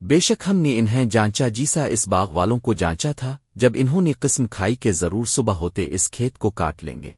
بے شک ہم نے انہیں جانچا، جیسا اس باغ والوں کو جانچا تھا، جب انہوں نے قسم کھائی کہ ضرور صبح ہوتے اس کھیت کو کاٹ لیں گے۔